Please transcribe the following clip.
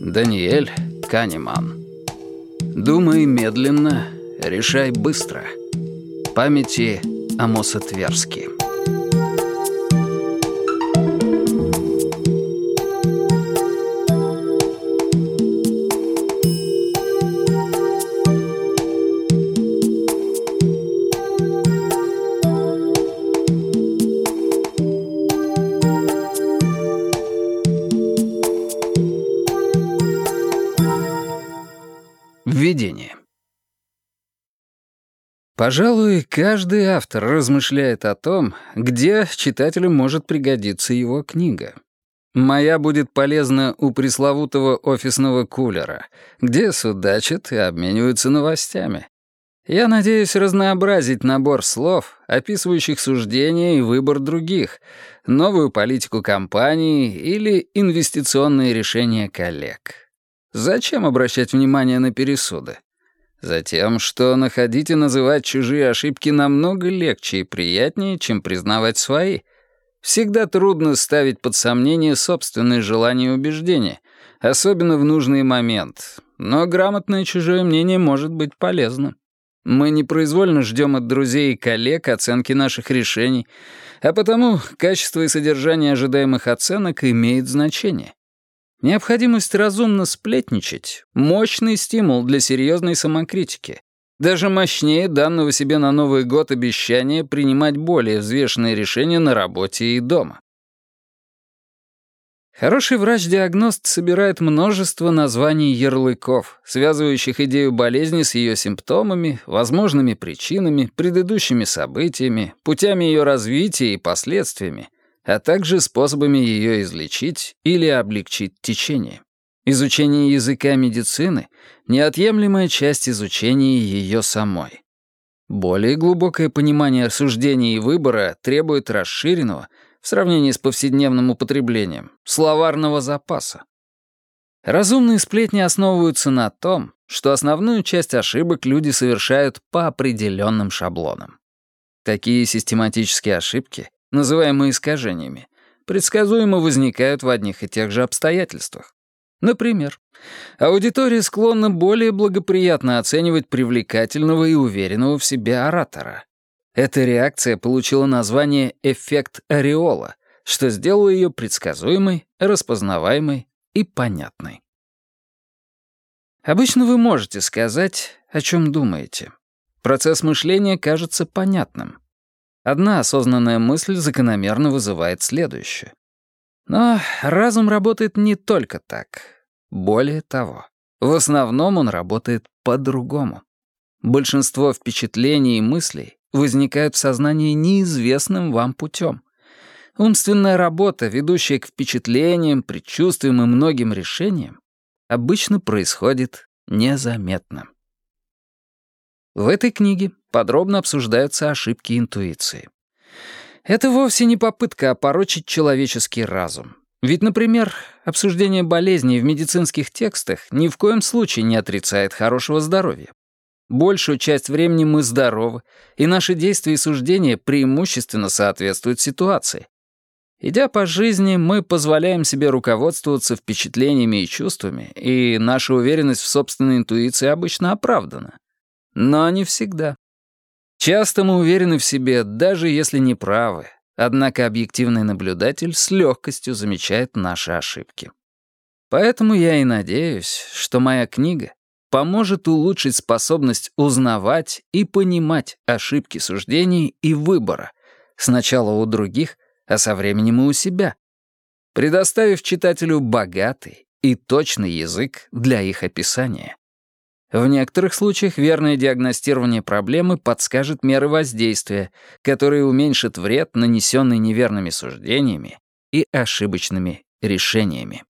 Даниэль Канеман. Думай медленно, решай быстро. Памяти Амоса Тверски. Введение. Пожалуй, каждый автор размышляет о том, где читателю может пригодиться его книга. Моя будет полезна у пресловутого офисного кулера, где судачат и обмениваются новостями. Я надеюсь разнообразить набор слов, описывающих суждения и выбор других, новую политику компании или инвестиционные решения коллег. Зачем обращать внимание на пересуды? Затем, что находить и называть чужие ошибки намного легче и приятнее, чем признавать свои. Всегда трудно ставить под сомнение собственные желания и убеждения, особенно в нужный момент. Но грамотное чужое мнение может быть полезным. Мы непроизвольно ждем от друзей и коллег оценки наших решений, а потому качество и содержание ожидаемых оценок имеет значение. Необходимость разумно сплетничать — мощный стимул для серьезной самокритики. Даже мощнее данного себе на Новый год обещания принимать более взвешенные решения на работе и дома. Хороший врач-диагност собирает множество названий ярлыков, связывающих идею болезни с ее симптомами, возможными причинами, предыдущими событиями, путями ее развития и последствиями — а также способами ее излечить или облегчить течение. Изучение языка медицины — неотъемлемая часть изучения ее самой. Более глубокое понимание осуждения и выбора требует расширенного, в сравнении с повседневным употреблением, словарного запаса. Разумные сплетни основываются на том, что основную часть ошибок люди совершают по определенным шаблонам. Такие систематические ошибки называемые искажениями, предсказуемо возникают в одних и тех же обстоятельствах. Например, аудитория склонна более благоприятно оценивать привлекательного и уверенного в себе оратора. Эта реакция получила название «эффект ореола», что сделало ее предсказуемой, распознаваемой и понятной. Обычно вы можете сказать, о чем думаете. Процесс мышления кажется понятным. Одна осознанная мысль закономерно вызывает следующую. Но разум работает не только так. Более того, в основном он работает по-другому. Большинство впечатлений и мыслей возникают в сознании неизвестным вам путем. Умственная работа, ведущая к впечатлениям, предчувствиям и многим решениям, обычно происходит незаметно. В этой книге подробно обсуждаются ошибки интуиции. Это вовсе не попытка опорочить человеческий разум. Ведь, например, обсуждение болезней в медицинских текстах ни в коем случае не отрицает хорошего здоровья. Большую часть времени мы здоровы, и наши действия и суждения преимущественно соответствуют ситуации. Идя по жизни, мы позволяем себе руководствоваться впечатлениями и чувствами, и наша уверенность в собственной интуиции обычно оправдана. Но не всегда. Часто мы уверены в себе, даже если не правы, однако объективный наблюдатель с легкостью замечает наши ошибки. Поэтому я и надеюсь, что моя книга поможет улучшить способность узнавать и понимать ошибки суждений и выбора, сначала у других, а со временем и у себя, предоставив читателю богатый и точный язык для их описания. В некоторых случаях верное диагностирование проблемы подскажет меры воздействия, которые уменьшат вред, нанесенный неверными суждениями и ошибочными решениями.